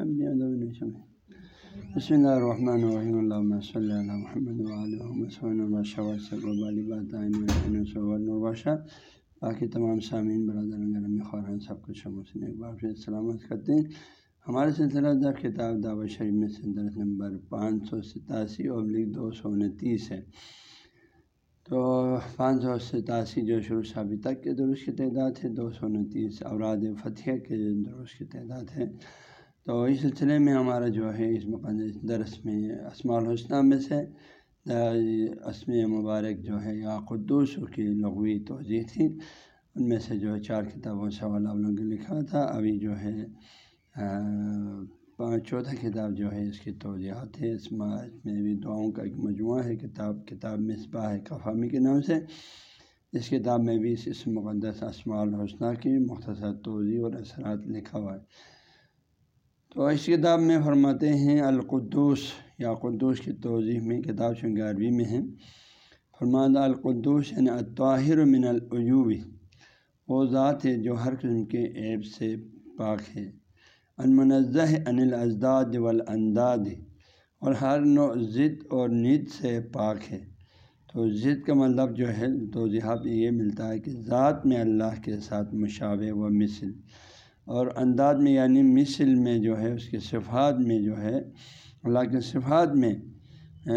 بسم اللہ الرحمن الرحیم اللہ صلی اللہ محمد الباشہ باقی تمام سامعین برادر خوران سب کچھ ایک بار پھر سلامت کرتے ہیں ہمارے سلسلہ در کتاب دعوت شریف میں سے درس نمبر پانچ سو ستاسی ابلک دو سو انتیس ہے تو پانچ سو ستاسی جو شروع ابھی تک کے درست کی تعداد ہے دو سو انتیس اوراد فتح کے درست کی تعداد ہے تو اس سلسلے میں ہمارا جو ہے، اس مقدس درس میں اسماع الحسنہ میں سے اسم مبارک جو ہے، یا قدوس کی لغوی توجہ تھی۔ ان میں سے جو ہے چار کتابوں سے والا لوگوں نے لکھا تھا۔ ابھی جو ہے چوتھا کتاب جو ہے، اس کی توجہات ہے اس میں بھی دعاؤں کا ایک مجموعہ ہے، کتاب کتاب مصباح کفامی کے نام سے۔ اس کتاب میں بھی اس مقدس اسماع الحسنہ کی مختصر توضیع اور اثرات لکھا ہوا ہے۔ تو اس کتاب میں فرماتے ہیں، القدوس، یا قدوس کی توضیح میں، کتاب چونکہ عربی میں ہے۔ فرماتا القدوس یعنی اطاہر من العیوبی وہ ذات ہے جو ہر قسم کے عیب سے پاک ہے۔ المنزہ ان الازداد والانداد، اور ہر نو ضد اور نت سے پاک ہے۔ تو ضد کا مطلب جو ہے تو پہ یہ ملتا ہے کہ ذات میں اللہ کے ساتھ مشابہ و مثل۔ اور انداز میں یعنی مثل میں جو ہے، اس کے صفات میں جو ہے، اللہ کے صفات میں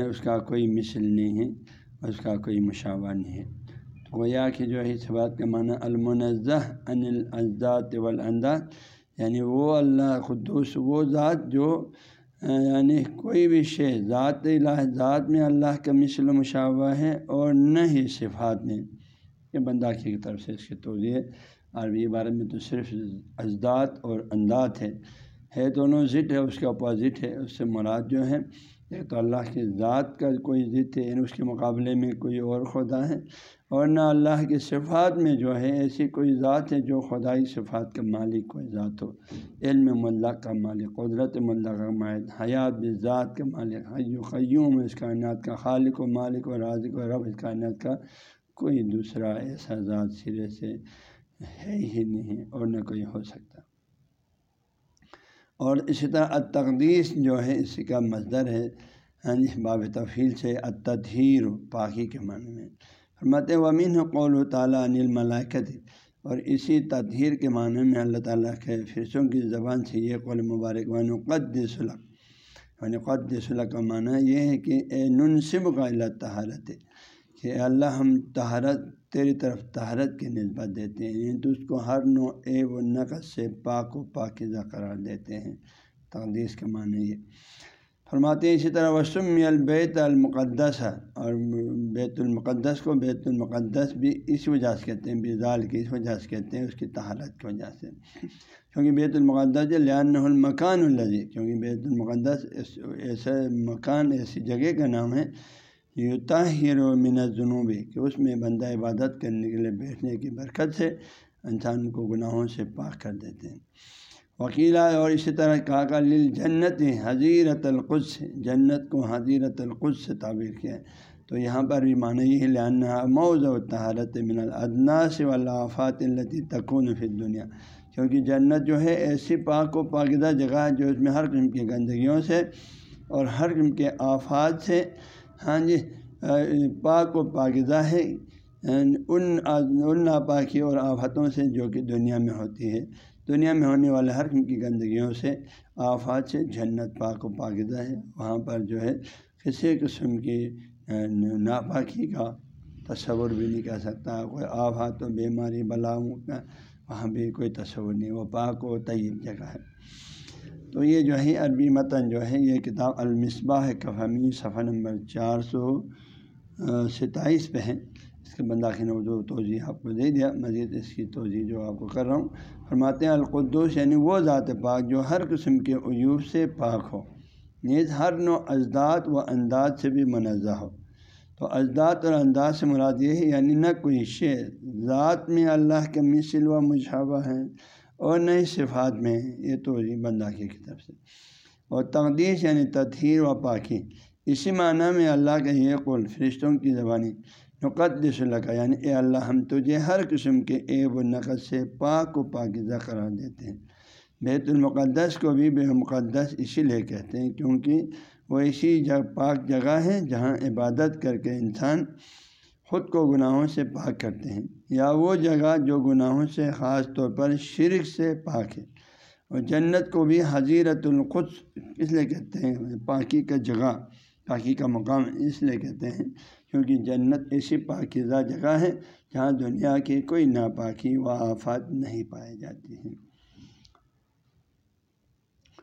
اس کا کوئی مثل نہیں ہے اس کا کوئی مشاورہ نہیں ہے۔ تو گویا کہ جو ہے، اس بات کا معنی المنزہ ان الزاد والانداز یعنی وہ اللہ خدوس وہ ذات جو یعنی کوئی بھی شے، ذات الہ، ذات میں اللہ کا مثل و مشاورہ ہے اور نہ ہی صفات میں۔ یہ بندہ کی طرف سے اس کی توضیع عربی عبارت میں تو صرف اجداد اور انداز ہے۔ ہے دونوں ضد ہے، اس کے اپوزٹ ہے، اس سے مراد جو ہے ایک تو اللہ کی ذات کا کوئی ضد ہے یعنی اس کے مقابلے میں کوئی اور خدا ہے۔ اور نہ اللہ کی صفات میں جو ہے، ایسی کوئی ذات ہے جو خدائی صفات کا مالک کوئی ذات ہو۔ علم ملک کا مالک، قدرت ملک کا مالک، حیات بھی ذات کا مالک، حی قیوم اس کائنات کا، خالق و مالک و رازق و رب اس کائنات کا کوئی دوسرا ایسا ذات سرے سے ہے ہی نہیں اور نہ کوئی ہو سکتا۔ اور اسی طرح التقدیس جو ہے، اسی کا مزدر ہے ہاں جی باب تفیل سے اتدھیر پاکی کے معنی میں۔ فرمت ومین قول و تعالیٰ انل ملاکت اور اسی تدہیر کے معنی میں اللہ تعالیٰ کے فرشوں کی زبان سے یہ قول مبارک ون قد سلق یعنی قد سلق کا معنی یہ ہے کہ اے ننصب کا اللہ تہارت ہے کہ اللہ ہم تہارت تیری طرف تہارت کی نسبت دیتے ہیں، تو اس کو ہر نو اے و نقص سے پاک و پاکزہ قرار دیتے ہیں۔ تقدیس کے معنی یہ۔ فرماتے ہیں اسی طرح وسم البیت المقدس۔ ہے اور بیت المقدس کو بیت المقدس بھی اس وجہ سے کہتے ہیں بزال کی اس وجہ سے کہتے ہیں، اس کی تہارت کی وجہ سے۔ کیونکہ بیت المقدس لان المکان الزی کیونکہ بیت المقدس ایسا مکان، ایسی جگہ کا نام ہے یوتاہر و من جنوبی کہ اس میں بندہ عبادت کرنے کے لیے بیٹھنے کی برکت سے انسان کو گناہوں سے پاک کر دیتے ہیں۔ وکیلا اور اسی طرح کہا کا لل جنت حضیرت القدس، جنت کو حضیرت القدس سے تعبیر کیا ہے۔ تو یہاں پر بھی معنی یہ لانا موضوع و تہارت من الدناس والافات التی تکون فی دنیا کیونکہ جنت جو ہے ایسی پاک و پاکدہ جگہ ہے جو اس میں ہر قسم کی گندگیوں سے اور ہر قسم کے آفات سے ہاں جی پاک و پاکزہ ہے۔ ان ان ناپاکی اور آفتوں سے جو کہ دنیا میں ہوتی ہے۔ دنیا میں ہونے والے ہر قسم کی گندگیوں سے آفات سے جنت پاک و پاکزہ ہے۔ وہاں پر جو ہے کسی قسم کی ناپاکی کا تصور بھی نہیں کر سکتا۔ کوئی آفات و بیماری، بلاؤں کا، وہاں بھی کوئی تصور نہیں۔ وہ پاک و طیب جگہ ہے۔ تو یہ جو ہے عربی متن جو ہے، یہ کتاب المصباح کفہمی صفحہ نمبر چار سو ستائیس پہ ہے۔ اس کے بندہ کی اردو توضیع آپ کو دے دیا۔ مزید اس کی توضیع جو آپ کو کر رہا ہوں۔ فرماتے ہیں، القدوس یعنی وہ ذات پاک جو ہر قسم کے عیوب سے پاک ہو، نیز ہر نو اجداد و انداز سے بھی منزہ ہو۔ تو اجداد اور انداز سے مراد یہ ہے یعنی نہ کوئی شے، ذات میں اللہ کے مثل و مشابہ ہیں اور نئی صفات میں یہ تو بندہ کی طرف سے۔ اور تقدیس یعنی تطہیر و پاکی، اسی معنی میں اللہ کا یہ قول، فرشتوں کی زبانی، نقدس اللہ کا یعنی اے اللہ ہم تجھے ہر قسم کے عیب و نقد سے پاک و پاکیزہ قرار دیتے ہیں۔ بیت المقدس کو بھی بے مقدس اسی لیے کہتے ہیں کیونکہ وہ اسی جگ، پاک جگہ ہے جہاں عبادت کر کے انسان خود کو گناہوں سے پاک کرتے ہیں یا وہ جگہ جو گناہوں سے خاص طور پر شرک سے پاک ہے۔ اور جنت کو بھی حضیرت القدس اس لیے کہتے ہیں، پاکی کا جگہ، پاکی کا مقام اس لیے کہتے ہیں کیونکہ جنت ایسی پاکیزہ جگہ ہے جہاں دنیا کی کوئی ناپاکی و آفات نہیں پائی جاتی ہیں۔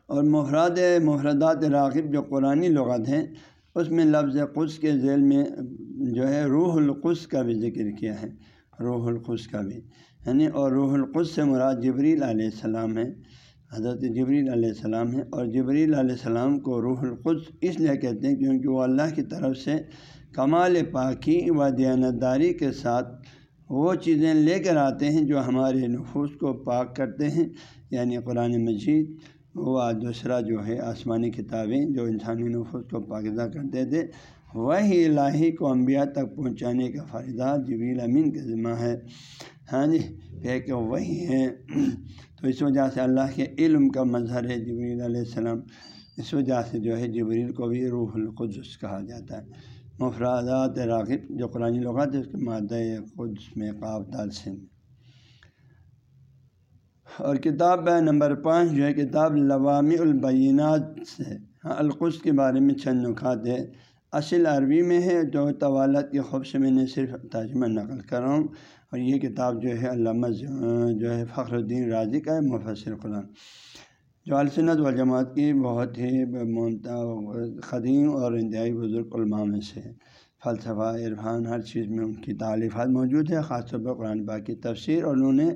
اور محراد محردات راغب جو قرآن لغت ہیں اس میں لفظ قدس کے ذیل میں جو ہے روح القدس کا بھی ذکر کیا ہے، روح القدس کا بھی یعنی اور روح القدس سے مراد جبریل علیہ السلام ہے، حضرت جبریل علیہ السلام ہے، اور جبریل علیہ السلام کو روح القدس اس لیے کہتے ہیں کیونکہ وہ اللہ کی طرف سے کمال پاکی و دیانتداری کے ساتھ وہ چیزیں لے کر آتے ہیں جو ہمارے نفوس کو پاک کرتے ہیں یعنی قرآن مجید وہ دوسرا جو ہے آسمانی کتابیں جو انسانی نفوس کو پاکزہ کرتے تھے، وہی الہی کو انبیاء تک پہنچانے کا فائدہ جبیل امین کا ذمہ ہے۔ ہاں جی کہ وہی ہے تو اس وجہ سے اللہ کے علم کا مظہر ہے جبریل علیہ السلام۔ اس وجہ سے جو ہے جبریل کو بھی روح القدس کہا جاتا ہے۔ مفرادات راغب جو قرآن لغات ہے، اس کے مادہ قدس میں قابل سے۔ اور کتاب نمبر پانچ، جو ہے کتاب لوامی البینات سے۔ ہاں القدس کے بارے میں چند نکات ہے۔ اصل عربی میں ہے، جو طوالت کے خوف سے میں نے صرف ترجمہ نقل کر رہا ہوں۔ اور یہ کتاب جو ہے علامہ جو ہے فخر الدین راضی کا ہے، مفسر قرآن۔ جو السنت والجماعت کی بہت ہی ممتا قدیم اور انتہائی بزرگ علماء میں سے فلسفہ، عرفان، ہر چیز میں ان کی تعلیفات موجود ہے خاص طور پر قرآن پاک کی تفسیر، اور انہوں نے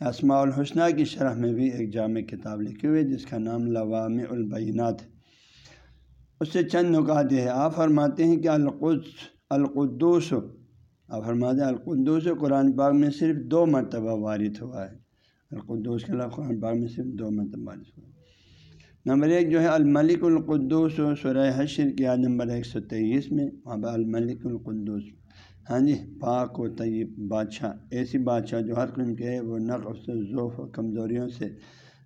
اسماع الحسنہ کی شرح میں بھی ایک جامع کتاب لکھی ہوئی جس کا نام لوام البینات ہے۔ اس سے چند نکات ہے آپ فرماتے ہیں کہ القدس، القدوس، آپ فرماتے ہیں القدوس قرآن پاک میں صرف دو مرتبہ وارد ہوا ہے۔ القدوس کے لفظ قرآن پاک میں صرف دو مرتبہ وارد ہوا ہے۔ نمبر ایک جو ہے الملک القدوس و سرح حشر کی یاد نمبر ایک سو تیئیس میں، وہاں پہ الملک القدوس۔ ہاں جی پاک و طیب بادشاہ، ایسی بادشاہ جو ہر قسم کے وہ نقص ذوف و کمزوریوں سے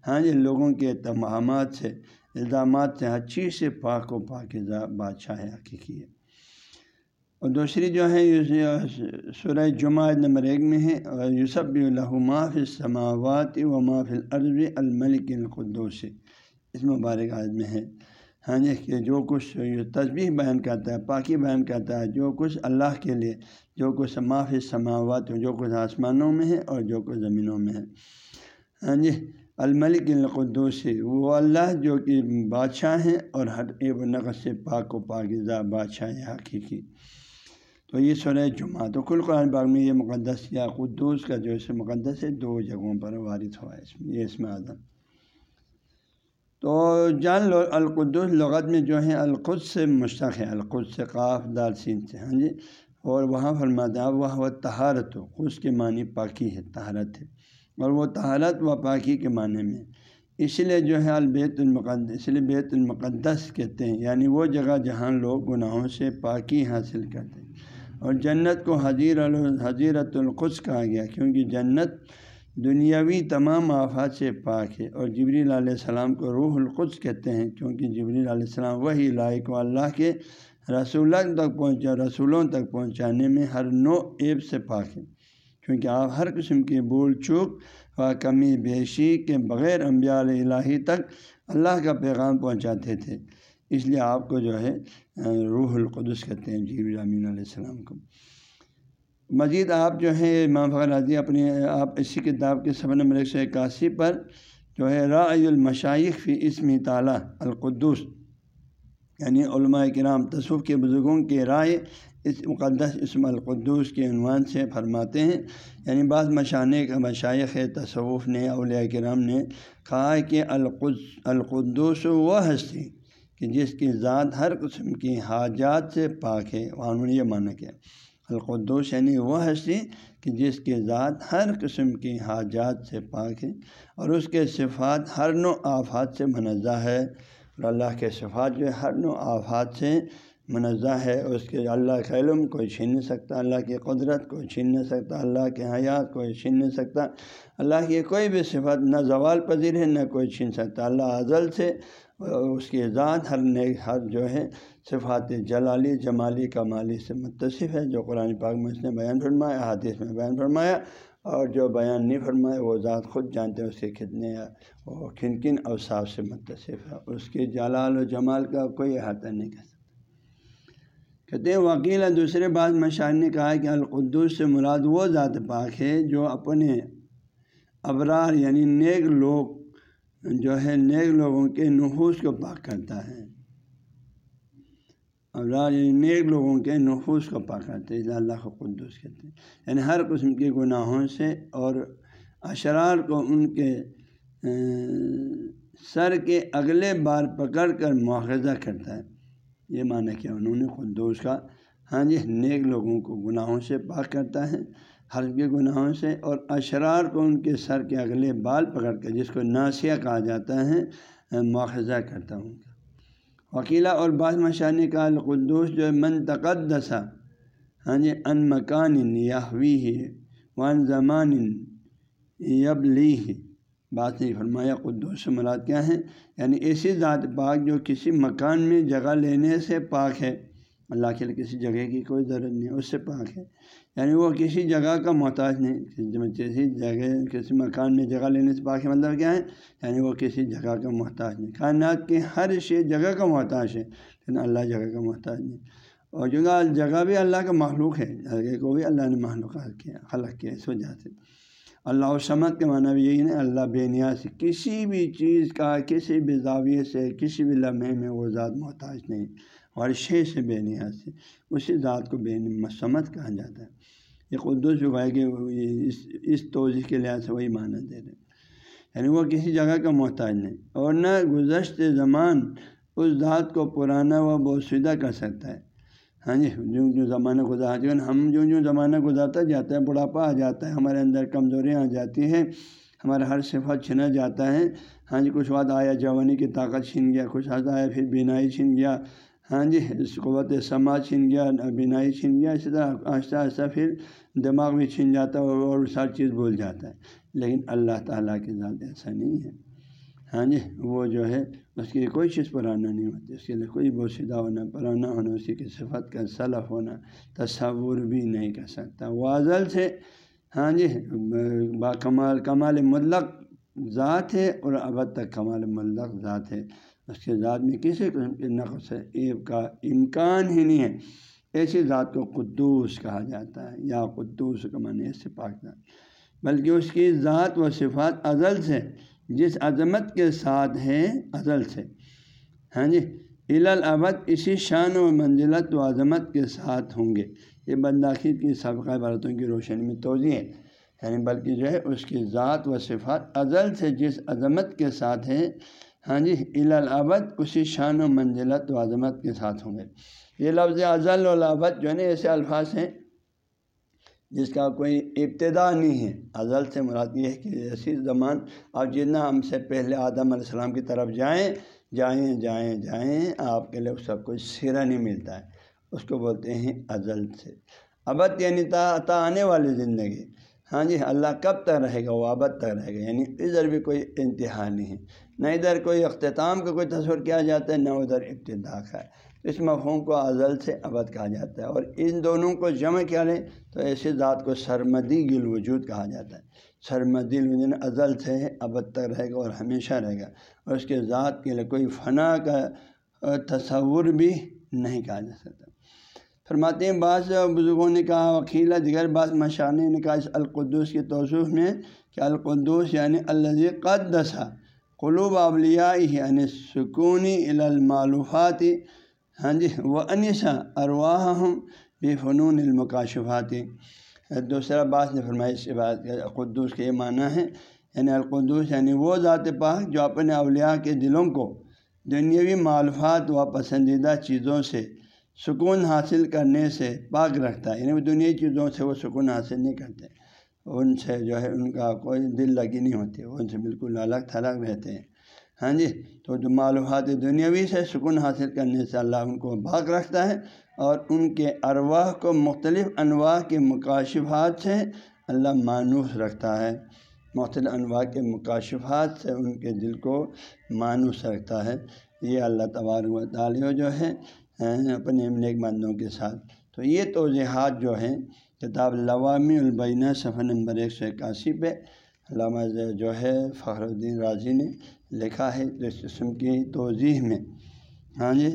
ہاں جی لوگوں کے تمامات سے، الزامات سے، ہر چیز سے پاک و پاکزہ بادشاہ حقیقی ہے۔ اور دوسری جو ہے سورہ جمعہ نمبر ایک میں ہے اور یوسف معاف سماوات و معاف العرض الملک القدوس۔ اس مبارک عاد میں ہے۔ ہاں جی کہ جو کچھ تصبیح بیان کرتا ہے، پاکی بیان کرتا ہے، جو کچھ اللہ کے لیے، جو کچھ معافی سماوات جو کچھ آسمانوں میں ہے اور جو کچھ زمینوں میں ہے۔ ہاں جی الملک القدوس، وہ اللہ جو کہ بادشاہ ہیں اور ہر ایک نقص سے پاک و پاکزہ بادشاہ حقیقی۔ تو یہ سورہ جمعہ، تو کل قرآن باغ میں یہ مقدس یا قدوس کا جو ہے مقدس ہے، دو جگہوں پر وارد ہوا ہے اس میں، یہ اس میں اعظم تو جان لو القدس لغت میں جو ہے القدس سے مشتق ہے، القدس سے قاف دار سین سے ہاں جی؟ اور وہاں فرماتا وہ وہ تہارت ہو خود کے معنی پاکی ہے تہارت ہے۔ اور وہ تہارت و پاکی کے معنی میں۔ اس لیے جو ہے البیت المقدس، اس لیے بیت المقدس کہتے ہیں۔ یعنی وہ جگہ جہاں لوگ گناہوں سے پاکی حاصل کرتے ہیں۔ اور جنت کو حضیر حضیرت القدس کہا گیا، کیونکہ جنت دنیاوی تمام آفات سے پاک ہے اور جبریل علیہ السلام کو روح القدس کہتے ہیں کیونکہ جبریل علیہ السلام وہی لائق و اللہ کے رسولوں تک پہنچا، رسولوں تک پہنچانے میں ہر نو عیب سے پاک ہے کیونکہ آپ ہر قسم کی بول چوک و کمی بیشی کے بغیر انبیاء الہی تک اللہ کا پیغام پہنچاتے تھے۔ اس لیے آپ کو جو ہے، روح القدس کہتے ہیں جیب امین علیہ السلام کو۔ مزید آپ جو ہے امام فخر راضی اپنی آپ اسی کتاب کے سب نمبر ایک سو اکاسی پر جو ہے رائے المشائق فی اسم تعالیٰ القدس یعنی علماء کرام، تصوف کے بزرگوں کے رائے اس مقدس اسم القدس کے عنوان سے فرماتے ہیں۔ یعنی بعض مشانے کا مشائق تصوف نے، اولیاء کرام نے کہا کہ القدس القدس وہ ہستی کہ جس کی ذات ہر قسم کی حاجات سے پاک ہے، وہاں نے یہ مانا کیا۔ القدوس یعنی وہ ہستی کہ جس کی ذات ہر قسم کی حاجات سے پاک ہے اور اس کے صفات ہر نو آفات سے منزہ ہے اور اللہ کے صفات جو ہے ہر نو آفات سے منزہ ہے، اس کے اللہ کا علم کوئی چھین نہیں سکتا، اللہ کی قدرت کوئی چھین نہیں سکتا، اللہ کے حیات کوئی چھین نہیں سکتا۔ اللہ کی کوئی بھی صفت نہ زوال پذیر ہے، نہ کوئی چھین سکتا۔ اللہ ازل سے اس کی ذات ہر نیک، ہر جو ہے، صفات جلالی، جمالی، کمالی سے متصف ہے۔ جو قرآن پاک میں اس نے بیان فرمایا حادث میں بیان فرمایا، اور جو بیان نہیں فرمائے وہ ذات خود جانتے ہیں اس کے کتنے وہ کن کن اوصاف سے متصف ہے۔ اس کے جلال و جمال کا کوئی احاطہ نہیں کر سکتا۔ کہتے ہیں، وکیل دوسرے بعض مشاعر نے کہا کہ القدس سے مراد وہ ذات پاک ہے جو اپنے ابرار یعنی نیک لوگ جو ہے، نیک لوگوں کے نحوس کو پاک کرتا ہے۔ ابرار یعنی نیک لوگوں کے نحوس کو پاک کرتے ہیں اللہ کو قدس کہتے ہیں۔ یعنی ہر قسم کے گناہوں سے اور اشرار کو ان کے سر کے اگلے بار پکڑ کر مواخذہ کرتا ہے۔ یہ معنی کیا انہوں نے قدوس کا ہاں جی نیک لوگوں کو گناہوں سے پاک کرتا ہے، ہر کے گناہوں سے، اور اشرار کو ان کے سر کے اگلے بال پکڑ کر جس کو ناسیہ کہا جاتا ہے، مواخذہ کرتا ہوں۔ وکیلا اور بعض مشاہ نے کہا القدوس جو من تقدسا ہاں جی ان مکان یاہوی ہے ون زمان یب لی ہے بات نہیں فرمایا، قدوس مراد کیا ہے یعنی ایسی ذات پاک جو کسی مکان میں جگہ لینے سے پاک ہے۔ اللہ کے لیے کسی جگہ کی کوئی ضرورت نہیں، اس سے پاک ہے۔ یعنی وہ کسی جگہ کا محتاج نہیں، کسی جگہ، کسی مکان میں جگہ لینے سے پاک ہے مطلب کیا ہے؟ یعنی وہ کسی جگہ کا محتاج نہیں۔ کائنات کے ہر شے جگہ کا محتاج ہے، لیکن اللہ جگہ کا محتاج نہیں۔ اور جگہ جگہ بھی اللہ کا معلوق ہے، جگہ کو بھی اللہ نے معلوم کیا، خلق کیا اس وجہ سے۔ اللہ و سمت کے معنی بھی یہی نہیں اللہ بے نیاز سے کسی بھی چیز کا، کسی بھی زاویے سے، کسی بھی لمحے میں وہ ذات محتاج نہیں اور شے سے بے نیاز سے اسی ذات کو بے مسمت کہا جاتا ہے۔ یہ قدس جو ہے کہ اس اس توضیع کے لحاظ سے وہی معنی دے رہے یعنی وہ کسی جگہ کا محتاج نہیں، اور نہ گزشت زمان اس ذات کو پرانا و بوسیدہ کر سکتا ہے۔ ہاں جی جو جو زمانہ گزارتے ہیں ہم جو جو زمانہ گزارتا جاتا ہے، بڑھاپا آ جاتا ہے، ہمارے اندر کمزوریاں آ جاتی ہیں، ہمارا ہر صفت چھنا جاتا ہے۔ ہاں جی کچھ وقت آیا، جوانی کی طاقت چھن گیا، کچھ وقت آیا، پھر بینائی چھن گیا۔ ہاں جی اس قوت سماج چھن گیا، بینائی چھن گیا، اسی طرح آہستہ آہستہ پھر دماغ بھی چھن جاتا ہے اور ساری چیز بھول جاتا ہے۔ لیکن اللہ تعالیٰ کے ذات ایسا نہیں ہے۔ ہاں جی وہ جو ہے اس کی کوئی چیز پرانا نہیں ہوتی، اس کے لیے کوئی بوسیدہ ہونا، پرانا ہونا، اسی کی صفت کا صلف ہونا، تصور بھی نہیں کر سکتا۔ وہ ازل سے ہاں جی با کمال کمال مطلق ذات ہے اور ابد تک کمال مطلق ذات ہے۔ اس کے ذات میں کسی قسم کے نقص ایب کا امکان ہی نہیں ہے۔ ایسی ذات کو قدوس کہا جاتا ہے، یا قدوس کا معنی ایسے پاک ذات بلکہ اس کی ذات و صفات ازل سے جس عظمت کے ساتھ ہے ازل سے۔ ہاں جی الابد اسی شان و منزلت و عظمت کے ساتھ ہوں گے۔ یہ بنداخیر کی سابقہ عبارتوں کی روشنی میں توضیع ہے۔ یعنی بلکہ جو ہے، اس کی ذات و صفات ازل سے جس عظمت کے ساتھ ہے ہاں جی الابد اسی شان و منزلت و عظمت کے ساتھ ہوں گے۔ یہ لفظ ازل و الابد جو ہے نا، ایسے الفاظ ہیں جس کا کوئی ابتدا نہیں ہے۔ ازل سے مراد یہ ہے کہ ایسی زمان آپ جتنا ہم سے پہلے آدم علیہ السلام کی طرف جائیں جائیں جائیں جائیں، آپ کے لیے اس کا کوئی سرا نہیں ملتا ہے۔ اس کو بولتے ہیں ازل سے۔ ابد یعنی تا تا آنے والی زندگی۔ ہاں جی اللہ کب تک رہے گا؟ وہ ابد تک رہے گا۔ یعنی ادھر بھی کوئی انتہا نہیں ہے۔ نہ ادھر کوئی اختتام کا کوئی تصور کیا جاتا ہے، نہ ادھر ابتدا کا۔ اس مفہوم کو ازل سے ابد کہا جاتا ہے اور ان دونوں کو جمع کیا لیں تو ایسی ذات کو سرمدی گل وجود کہا جاتا ہے۔ سرمدی الوجود ازل سے ابد تک رہے گا اور ہمیشہ رہے گا۔ اور اس کے ذات کے لیے کوئی فنا کا تصور بھی نہیں کہا جا سکتا۔ فرماتے ہیں، بعض بزرگوں نے کہا وکیلا دیگر بعض مشانے نے کہا اس القدس کی توصف میں کہ القدس یعنی الزی قدسہ قلوب اولیاء یعنی سکونی المعلوفات ہاں جی وہ انیسا ارواہ ہوں بے فنون المکاشفاتی دوسرا بعض نے فرمائی، اس بات قدوس کے یہ معنی ہے یعنی القدس یعنی وہ ذات پاک جو اپنے اولیاء کے دلوں کو دنیاوی معلومات و پسندیدہ چیزوں سے سکون حاصل کرنے سے پاک رکھتا ہے۔ یعنی وہ دنیا چیزوں سے وہ سکون حاصل نہیں کرتے۔ ان سے جو ہے، ان کا کوئی دل لگی نہیں ہوتی ان سے بالکل الگ تھلگ رہتے ہیں۔ ہاں جی؟ تو جو معلومات دنیاوی سے سکون حاصل کرنے سے اللہ ان کو بھاگ رکھتا ہے اور ان کے ارواح کو مختلف انواع کے مکاشفات سے اللہ مانوس رکھتا ہے۔ مختلف انواع کے مکاشفات سے ان کے دل کو مانوس رکھتا ہے۔ یہ اللہ تبارک و تعالیٰ جو ہے ہاں، اپنے نیک مندوں کے ساتھ۔ تو یہ توضیحات جو ہیں، کتاب لوامی البینہ، صفحہ نمبر ایک سو اکاسی پہ علامہ جو ہے، فخر الدین راضی نے لکھا ہے اس قسم کی توضیح میں۔ ہاں جی۔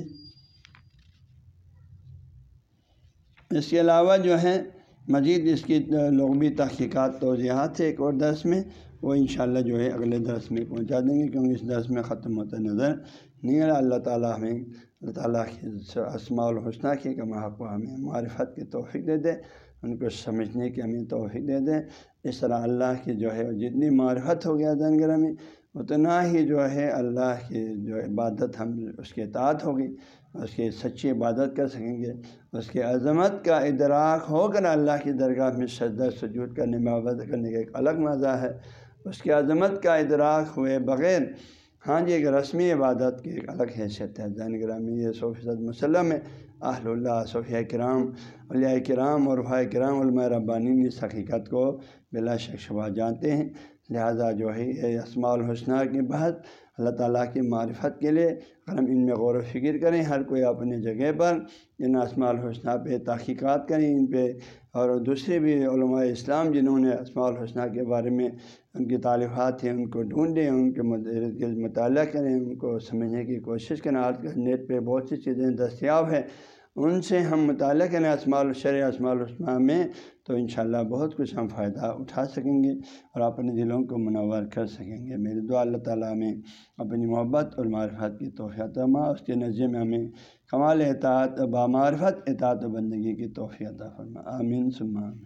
اس کے علاوہ جو ہے، مزید اس کی لغوی تحقیقات، توضیحات ہے ایک اور درس میں، وہ انشاءاللہ جو ہے اگلے درس میں پہنچا دیں گے، کیونکہ اس درس میں ختم ہوتا نظر نہیں آ اللہ تعالیٰ ہمیں، اللہ تعالیٰ کی اسماع الحسنہ کی کما کو ہمیں معرفت کی توفیق دے دے، ان کو سمجھنے کی ہمیں توفیق دے دیں اس طرح اللہ کی جو ہے، جتنی معرفت ہو گیا دنگر میں اتنا ہی جو ہے اللہ کی جو عبادت ہم اس کے اطاعت ہوگی، اس کی سچی عبادت کر سکیں گے، اس کی عظمت کا ادراک ہو کر اللہ کی درگاہ میں سجدہ، سجود کرنے میں عبادت کرنے کا ایک الگ مزہ ہے۔ اس کی عظمت کا ادراک ہوئے بغیر ہاں جی ایک رسمی عبادت کی ایک الگ حیثیت ہے۔ زین گرامی یہ سو فیصد مسلم ہے، اہل اللہ صفیہ کرام علیہ کرام اور بھائی کرام، علماء ربانی اس حقیقت کو بلا شک شبہ جانتے ہیں۔ لہٰذا جو ہے اسماع الحسنہ کی بحث اللہ تعالیٰ کی معرفت کے لیے اگر ہم ان میں غور و فکر کریں، ہر کوئی اپنے جگہ پر ان اسماع الحسنہ پہ تحقیقات کریں، ان پہ اور دوسرے بھی علماء اسلام جنہوں نے اسماع الحسنہ کے بارے میں ان کی تعلیمات ہیں، ان کو ڈھونڈیں، ان کے مطالعہ کریں، ان کو سمجھنے کی کوشش کریں۔ آج کل نیٹ پہ بہت سی چیزیں دستیاب ہیں، ان سے ہم مطالعہ کریں اسماع الشر اسماع الحسمہ میں تو انشاءاللہ بہت کچھ ہم فائدہ اٹھا سکیں گے اور اپنے دلوں کو منور کر سکیں گے۔ میرے دعا اللہ تعالیٰ میں اپنی محبت اور معرفت کی توفیع اس کے نظر میں ہمیں کمال اطاعت بامعرفت اطاعت و بندگی کی توفیع فرما آمین سلمان